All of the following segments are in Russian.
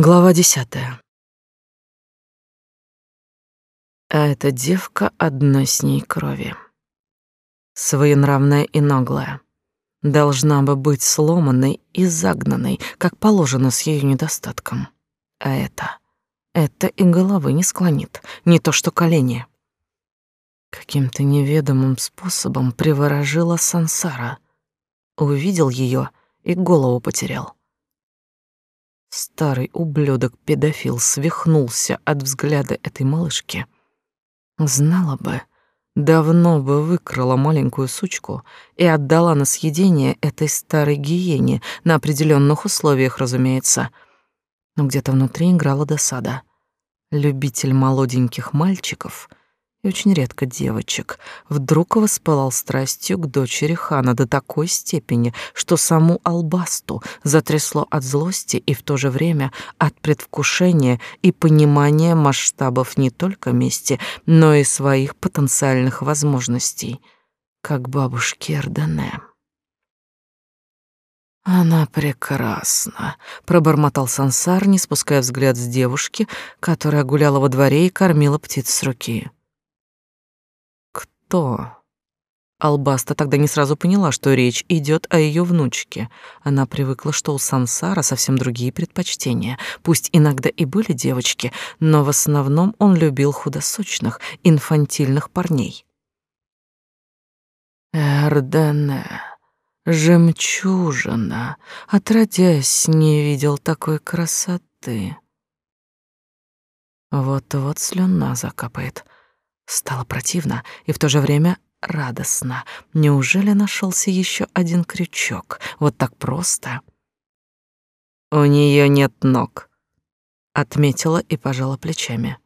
Глава десятая. А эта девка одной с ней крови. Своенравная и наглая. Должна бы быть сломанной и загнанной, как положено с ее недостатком. А это... Это и головы не склонит, не то что колени. Каким-то неведомым способом приворожила сансара. Увидел ее и голову потерял. Старый ублюдок-педофил свихнулся от взгляда этой малышки. Знала бы, давно бы выкрала маленькую сучку и отдала на съедение этой старой гиене, на определенных условиях, разумеется. Но где-то внутри играла досада. Любитель молоденьких мальчиков и очень редко девочек, вдруг воспылал страстью к дочери хана до такой степени, что саму Албасту затрясло от злости и в то же время от предвкушения и понимания масштабов не только мести, но и своих потенциальных возможностей, как бабушки Эрдене. «Она прекрасна», — пробормотал Сансар, не спуская взгляд с девушки, которая гуляла во дворе и кормила птиц с руки кто? Албаста тогда не сразу поняла, что речь идет о ее внучке. Она привыкла, что у Сансара совсем другие предпочтения. Пусть иногда и были девочки, но в основном он любил худосочных, инфантильных парней. Эрдене, жемчужина, отродясь, не видел такой красоты. Вот-вот слюна закапает — Стало противно и в то же время радостно. Неужели нашелся еще один крючок? Вот так просто. У нее нет ног, отметила и пожала плечами.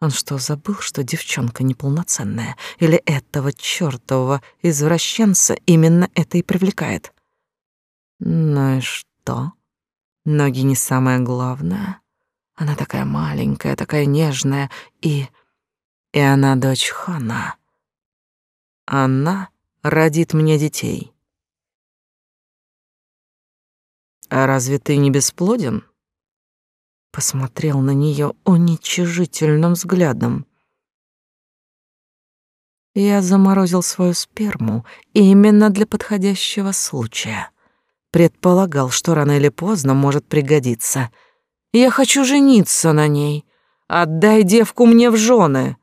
Он что, забыл, что девчонка неполноценная? Или этого чёртового извращенца именно это и привлекает? Ну и что? Ноги не самое главное. Она такая маленькая, такая нежная и и она дочь хана. Она родит мне детей. А разве ты не бесплоден? Посмотрел на нее уничижительным взглядом. Я заморозил свою сперму именно для подходящего случая. Предполагал, что рано или поздно может пригодиться. Я хочу жениться на ней. Отдай девку мне в жены.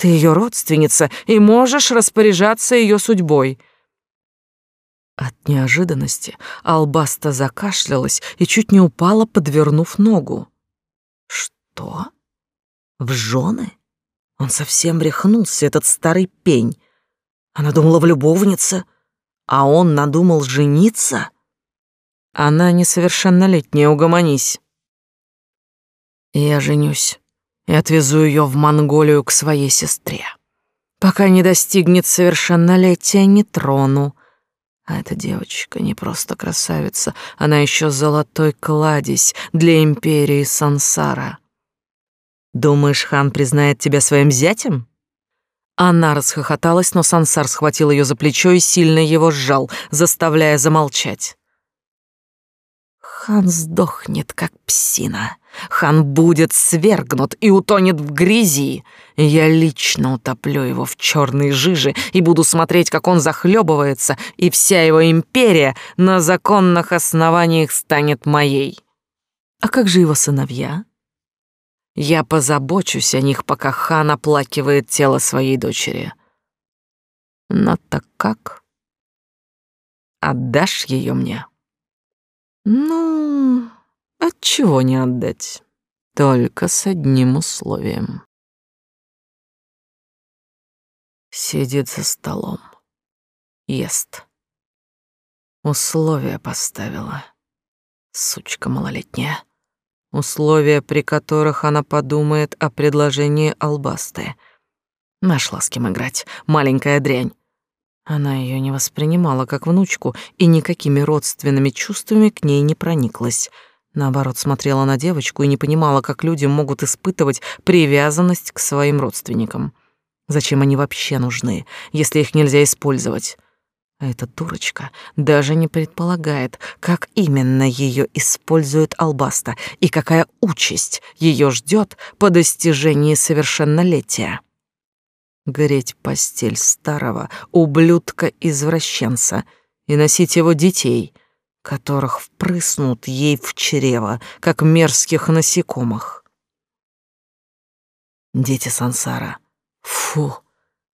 Ты ее родственница и можешь распоряжаться ее судьбой. От неожиданности Албаста закашлялась и чуть не упала, подвернув ногу. Что? В жены? Он совсем рехнулся, этот старый пень. Она думала в любовнице, а он надумал жениться? Она несовершеннолетняя, угомонись. Я женюсь и отвезу ее в Монголию к своей сестре. Пока не достигнет совершеннолетия, не трону. А эта девочка не просто красавица, она еще золотой кладезь для империи Сансара. Думаешь, хан признает тебя своим зятем? Она расхохоталась, но Сансар схватил ее за плечо и сильно его сжал, заставляя замолчать. Хан сдохнет, как псина. Хан будет свергнут и утонет в грязи. Я лично утоплю его в черной жиже и буду смотреть, как он захлебывается, и вся его империя на законных основаниях станет моей. А как же его сыновья? Я позабочусь о них, пока хан оплакивает тело своей дочери. Но так как? Отдашь ее мне? Ну, отчего не отдать? Только с одним условием. Сидит за столом. Ест. Условия поставила. Сучка малолетняя. Условия, при которых она подумает о предложении Албасты. Нашла с кем играть, маленькая дрянь. Она ее не воспринимала как внучку и никакими родственными чувствами к ней не прониклась. Наоборот, смотрела на девочку и не понимала, как люди могут испытывать привязанность к своим родственникам. Зачем они вообще нужны, если их нельзя использовать? А эта дурочка даже не предполагает, как именно ее использует Албаста и какая участь ее ждет по достижении совершеннолетия. Греть постель старого ублюдка-извращенца и носить его детей, которых впрыснут ей в чрево, как мерзких насекомых. Дети сансара. Фу,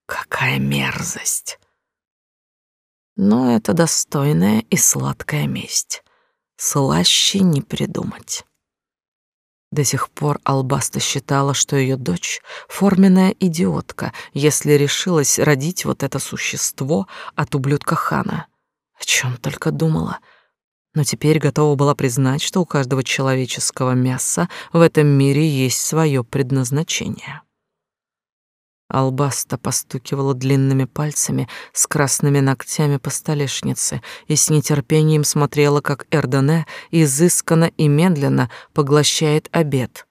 какая мерзость! Но это достойная и сладкая месть. Слаще не придумать. До сих пор Албаста считала, что ее дочь — форменная идиотка, если решилась родить вот это существо от ублюдка Хана. О чем только думала. Но теперь готова была признать, что у каждого человеческого мяса в этом мире есть свое предназначение. Албаста постукивала длинными пальцами с красными ногтями по столешнице и с нетерпением смотрела, как Эрдене изысканно и медленно поглощает обед.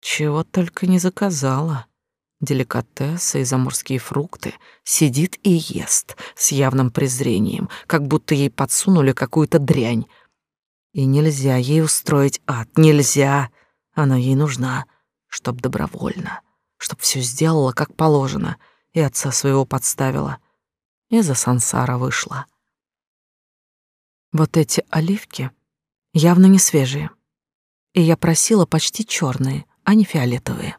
Чего только не заказала. Деликатесы и заморские фрукты сидит и ест с явным презрением, как будто ей подсунули какую-то дрянь. И нельзя ей устроить ад, нельзя. Она ей нужна, чтоб добровольно чтоб все сделала как положено, и отца своего подставила, и за сансара вышла. Вот эти оливки явно не свежие, и я просила почти черные, а не фиолетовые.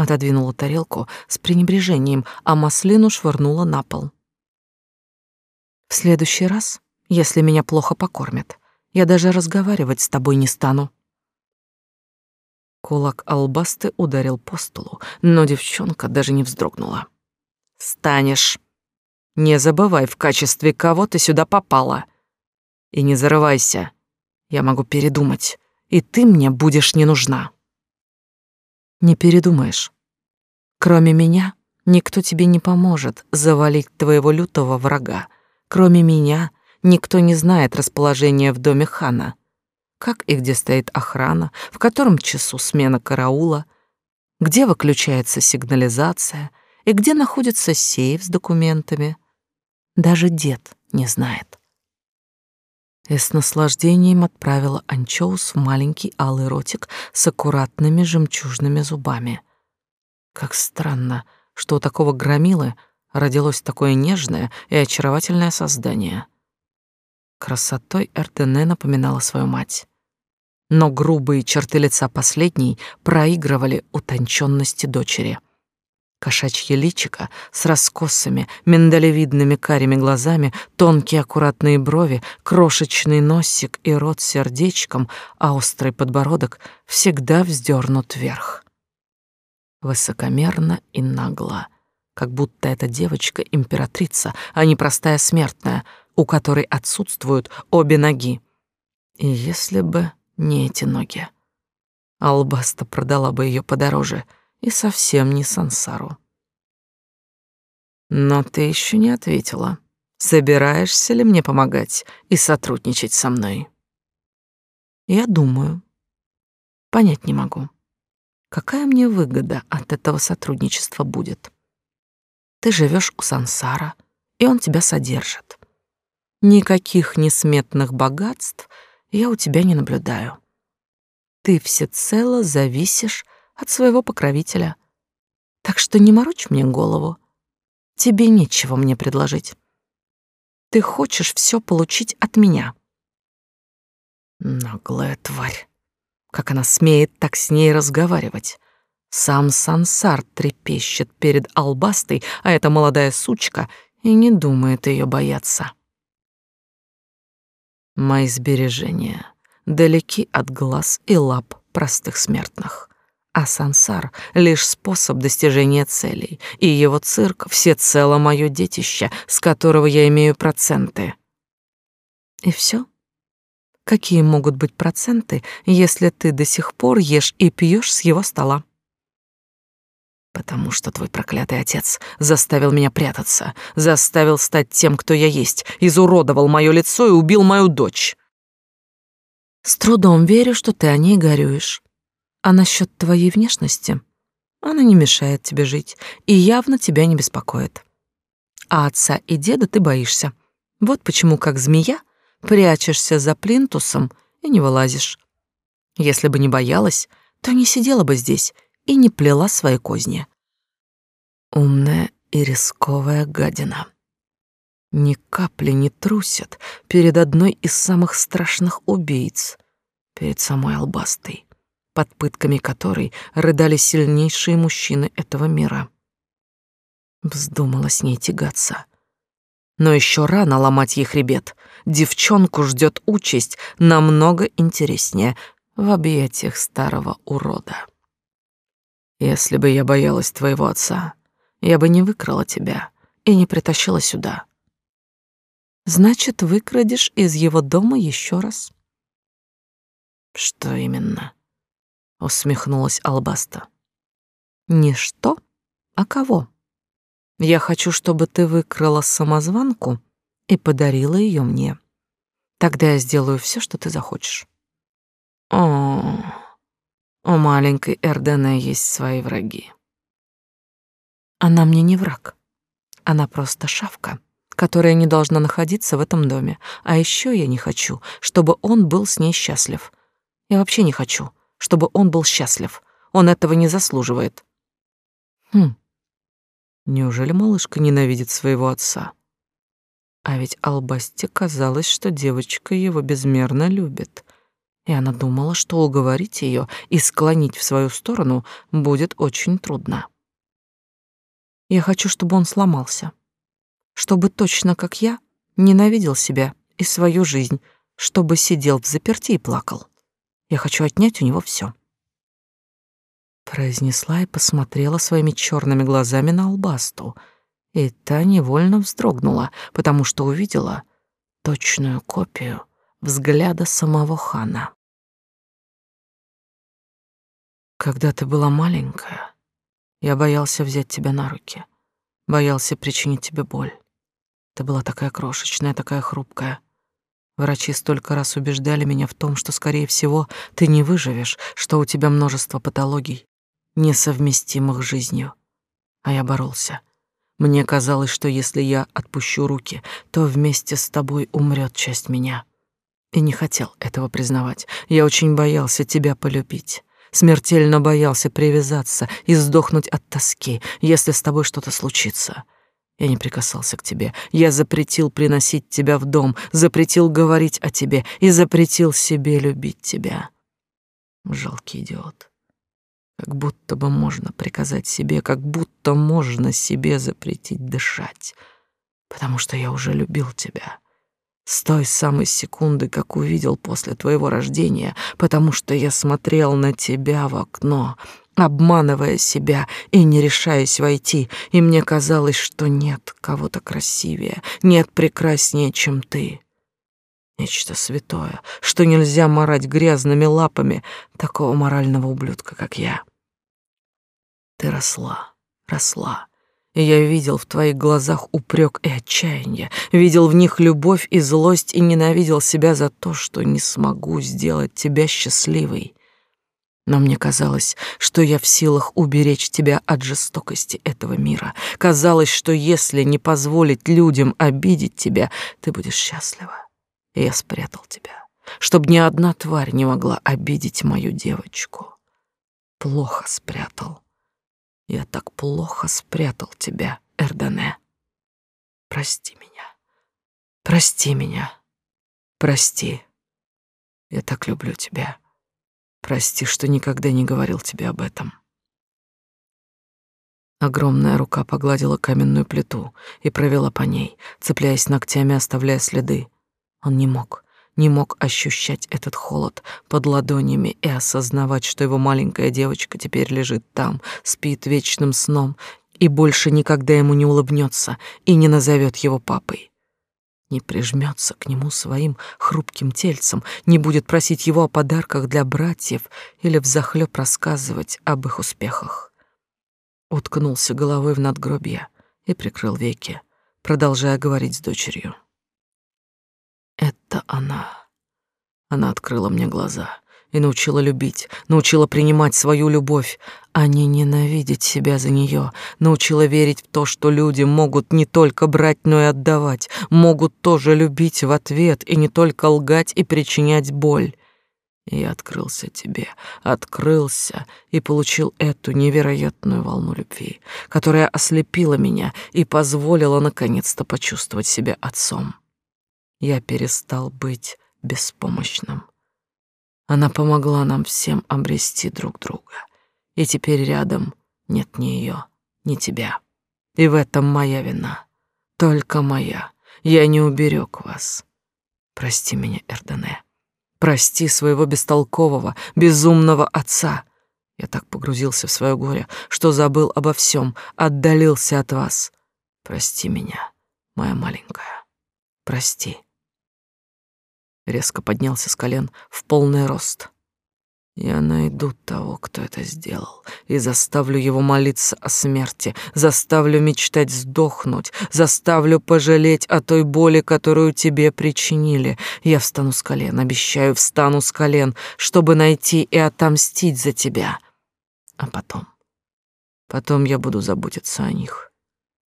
Отодвинула тарелку с пренебрежением, а маслину швырнула на пол. В следующий раз, если меня плохо покормят, я даже разговаривать с тобой не стану. Кулак албасты ударил по столу, но девчонка даже не вздрогнула. «Станешь. Не забывай, в качестве кого ты сюда попала. И не зарывайся. Я могу передумать, и ты мне будешь не нужна». «Не передумаешь. Кроме меня никто тебе не поможет завалить твоего лютого врага. Кроме меня никто не знает расположения в доме хана как и где стоит охрана, в котором часу смена караула, где выключается сигнализация и где находится сейф с документами. Даже дед не знает. И с наслаждением отправила анчоус в маленький алый ротик с аккуратными жемчужными зубами. Как странно, что у такого громилы родилось такое нежное и очаровательное создание. Красотой Эрдене напоминала свою мать но грубые черты лица последней проигрывали утонченности дочери. Кошачье личико с раскосами, миндалевидными карими глазами, тонкие аккуратные брови, крошечный носик и рот с сердечком, а острый подбородок всегда вздернут вверх. Высокомерно и нагло, как будто эта девочка императрица, а не простая смертная, у которой отсутствуют обе ноги. И если бы не эти ноги. Албаста продала бы ее подороже и совсем не сансару. Но ты еще не ответила. Собираешься ли мне помогать и сотрудничать со мной? Я думаю. Понять не могу. Какая мне выгода от этого сотрудничества будет? Ты живешь у сансара, и он тебя содержит. Никаких несметных богатств — я у тебя не наблюдаю. Ты всецело зависишь от своего покровителя. Так что не морочь мне голову. Тебе нечего мне предложить. Ты хочешь все получить от меня. Наглая тварь. Как она смеет так с ней разговаривать? Сам сансар трепещет перед албастой, а эта молодая сучка и не думает ее бояться. Мои сбережения далеки от глаз и лап простых смертных. А сансар — лишь способ достижения целей, и его цирк — всецело мое детище, с которого я имею проценты. И все? Какие могут быть проценты, если ты до сих пор ешь и пьешь с его стола? Потому что твой проклятый отец заставил меня прятаться, заставил стать тем, кто я есть, изуродовал мое лицо и убил мою дочь. С трудом верю, что ты о ней горюешь. А насчет твоей внешности? Она не мешает тебе жить и явно тебя не беспокоит. а отца и деда ты боишься. Вот почему, как змея, прячешься за плинтусом и не вылазишь. Если бы не боялась, то не сидела бы здесь и не плела свои козни. Умная и рисковая гадина. Ни капли не трусит перед одной из самых страшных убийц, перед самой Албастой, под пытками которой рыдали сильнейшие мужчины этого мира. Вздумала с ней тягаться. Но еще рано ломать ей хребет. Девчонку ждет участь намного интереснее в объятиях старого урода. Если бы я боялась твоего отца, я бы не выкрала тебя и не притащила сюда. Значит, выкрадешь из его дома еще раз. Что именно? Усмехнулась Албаста. Не что, а кого? Я хочу, чтобы ты выкрала самозванку и подарила ее мне. Тогда я сделаю все, что ты захочешь. О, у маленькой Эрдене есть свои враги. Она мне не враг. Она просто шавка, которая не должна находиться в этом доме. А еще я не хочу, чтобы он был с ней счастлив. Я вообще не хочу, чтобы он был счастлив. Он этого не заслуживает. Хм. Неужели малышка ненавидит своего отца? А ведь Албасте казалось, что девочка его безмерно любит. И она думала, что уговорить ее и склонить в свою сторону будет очень трудно. Я хочу, чтобы он сломался. Чтобы точно как я ненавидел себя и свою жизнь, чтобы сидел в заперти и плакал. Я хочу отнять у него все. Произнесла и посмотрела своими черными глазами на Албасту, и та невольно вздрогнула, потому что увидела точную копию взгляда самого хана. Когда ты была маленькая, я боялся взять тебя на руки, боялся причинить тебе боль. Ты была такая крошечная, такая хрупкая. Врачи столько раз убеждали меня в том, что, скорее всего, ты не выживешь, что у тебя множество патологий, несовместимых с жизнью. А я боролся. Мне казалось, что если я отпущу руки, то вместе с тобой умрет часть меня. И не хотел этого признавать. Я очень боялся тебя полюбить. Смертельно боялся привязаться и сдохнуть от тоски, если с тобой что-то случится. Я не прикасался к тебе. Я запретил приносить тебя в дом, запретил говорить о тебе и запретил себе любить тебя. Жалкий идиот. Как будто бы можно приказать себе, как будто можно себе запретить дышать. Потому что я уже любил тебя с той самой секунды, как увидел после твоего рождения, потому что я смотрел на тебя в окно, обманывая себя и не решаясь войти, и мне казалось, что нет кого-то красивее, нет прекраснее, чем ты. Нечто святое, что нельзя марать грязными лапами такого морального ублюдка, как я. Ты росла, росла, и я видел в твоих глазах упрек и отчаяние, видел в них любовь и злость и ненавидел себя за то, что не смогу сделать тебя счастливой. Но мне казалось, что я в силах уберечь тебя от жестокости этого мира. Казалось, что если не позволить людям обидеть тебя, ты будешь счастлива. И я спрятал тебя, чтобы ни одна тварь не могла обидеть мою девочку. Плохо спрятал. Я так плохо спрятал тебя, Эрдане. Прости меня. Прости меня. Прости. Я так люблю тебя. Прости, что никогда не говорил тебе об этом. Огромная рука погладила каменную плиту и провела по ней, цепляясь ногтями, оставляя следы. Он не мог не мог ощущать этот холод под ладонями и осознавать, что его маленькая девочка теперь лежит там, спит вечным сном и больше никогда ему не улыбнется и не назовет его папой. Не прижмется к нему своим хрупким тельцем, не будет просить его о подарках для братьев или взахлёб рассказывать об их успехах. Уткнулся головой в надгробье и прикрыл веки, продолжая говорить с дочерью. Это она. Она открыла мне глаза. И научила любить, научила принимать свою любовь, а не ненавидеть себя за нее, научила верить в то, что люди могут не только брать, но и отдавать, могут тоже любить в ответ и не только лгать и причинять боль. Я открылся тебе, открылся и получил эту невероятную волну любви, которая ослепила меня и позволила наконец-то почувствовать себя отцом. Я перестал быть беспомощным. Она помогла нам всем обрести друг друга. И теперь рядом нет ни ее, ни тебя. И в этом моя вина. Только моя. Я не уберег вас. Прости меня, Эрдене. Прости своего бестолкового, безумного отца. Я так погрузился в свое горе, что забыл обо всем, отдалился от вас. Прости меня, моя маленькая. Прости резко поднялся с колен в полный рост. Я найду того, кто это сделал, и заставлю его молиться о смерти, заставлю мечтать сдохнуть, заставлю пожалеть о той боли, которую тебе причинили. Я встану с колен, обещаю, встану с колен, чтобы найти и отомстить за тебя. А потом, потом я буду заботиться о них.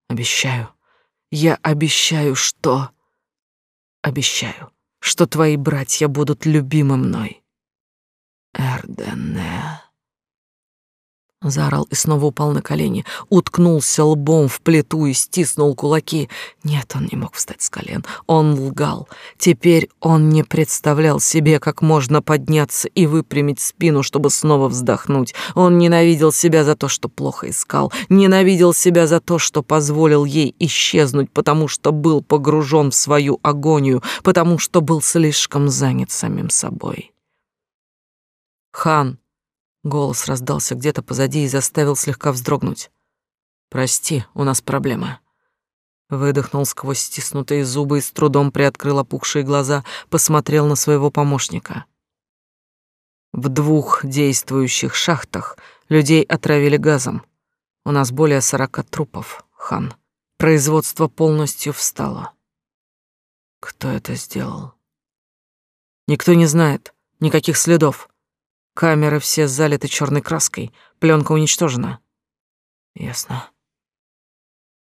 Обещаю, я обещаю, что... Обещаю что твои братья будут любимы мной. Эрдене. Заорал и снова упал на колени, уткнулся лбом в плиту и стиснул кулаки. Нет, он не мог встать с колен. Он лгал. Теперь он не представлял себе, как можно подняться и выпрямить спину, чтобы снова вздохнуть. Он ненавидел себя за то, что плохо искал. Ненавидел себя за то, что позволил ей исчезнуть, потому что был погружен в свою агонию, потому что был слишком занят самим собой. Хан Голос раздался где-то позади и заставил слегка вздрогнуть. «Прости, у нас проблема». Выдохнул сквозь стиснутые зубы и с трудом приоткрыл опухшие глаза, посмотрел на своего помощника. В двух действующих шахтах людей отравили газом. У нас более сорока трупов, хан. Производство полностью встало. Кто это сделал? Никто не знает, никаких следов. Камеры все залиты черной краской, пленка уничтожена. Ясно.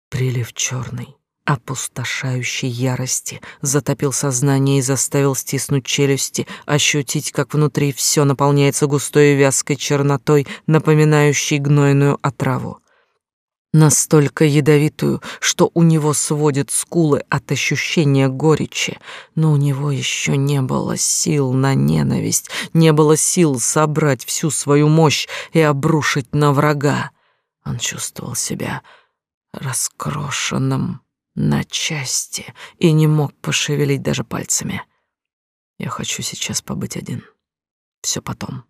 Прилив черный, опустошающей ярости затопил сознание и заставил стиснуть челюсти, ощутить, как внутри все наполняется густой вязкой чернотой, напоминающей гнойную отраву настолько ядовитую, что у него сводит скулы от ощущения горечи, но у него еще не было сил на ненависть, не было сил собрать всю свою мощь и обрушить на врага. Он чувствовал себя раскрошенным на части и не мог пошевелить даже пальцами. Я хочу сейчас побыть один. Все потом.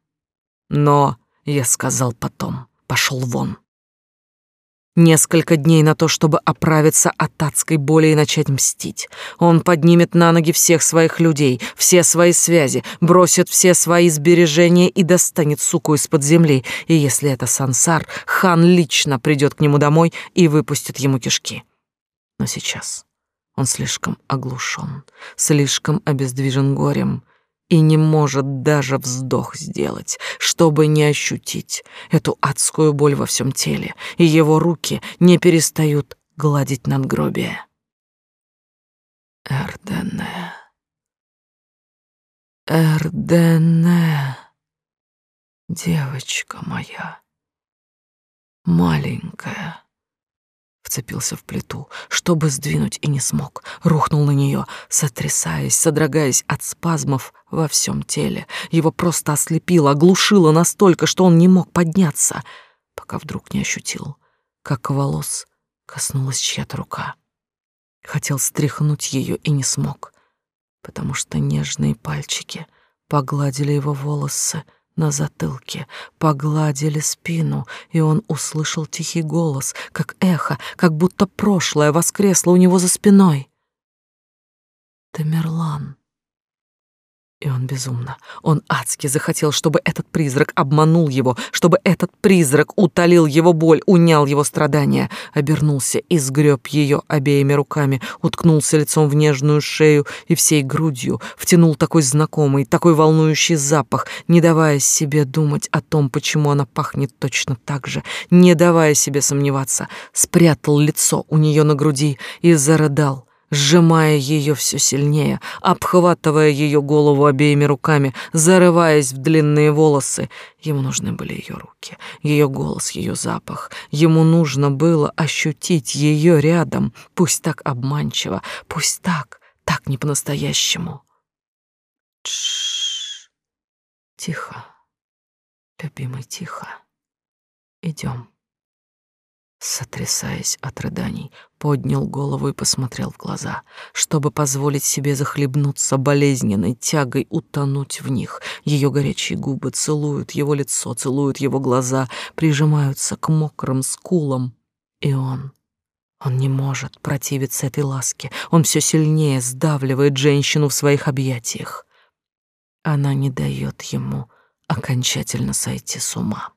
Но я сказал потом. Пошел вон. Несколько дней на то, чтобы оправиться от адской боли и начать мстить. Он поднимет на ноги всех своих людей, все свои связи, бросит все свои сбережения и достанет суку из-под земли. И если это сансар, хан лично придет к нему домой и выпустит ему кишки. Но сейчас он слишком оглушен, слишком обездвижен горем, и не может даже вздох сделать, чтобы не ощутить эту адскую боль во всем теле, и его руки не перестают гладить надгробие. Эрдене. Эрдене. Девочка моя. Маленькая вцепился в плиту, чтобы сдвинуть, и не смог. Рухнул на нее, сотрясаясь, содрогаясь от спазмов во всем теле. Его просто ослепило, оглушило настолько, что он не мог подняться, пока вдруг не ощутил, как волос коснулась чья-то рука. Хотел стряхнуть ее и не смог, потому что нежные пальчики погладили его волосы, на затылке, погладили спину, и он услышал тихий голос, как эхо, как будто прошлое воскресло у него за спиной. Тамерлан. И он безумно, он адски захотел, чтобы этот призрак обманул его, чтобы этот призрак утолил его боль, унял его страдания, обернулся и сгреб ее обеими руками, уткнулся лицом в нежную шею и всей грудью, втянул такой знакомый, такой волнующий запах, не давая себе думать о том, почему она пахнет точно так же, не давая себе сомневаться, спрятал лицо у нее на груди и зарыдал, сжимая ее все сильнее, обхватывая ее голову обеими руками, зарываясь в длинные волосы. Ему нужны были ее руки, ее голос, ее запах. Ему нужно было ощутить ее рядом, пусть так обманчиво, пусть так, так не по-настоящему. Тихо, любимый, тихо. Идем сотрясаясь от рыданий, поднял голову и посмотрел в глаза, чтобы позволить себе захлебнуться болезненной тягой, утонуть в них. Ее горячие губы целуют его лицо, целуют его глаза, прижимаются к мокрым скулам. И он... Он не может противиться этой ласке. Он все сильнее сдавливает женщину в своих объятиях. Она не дает ему окончательно сойти с ума.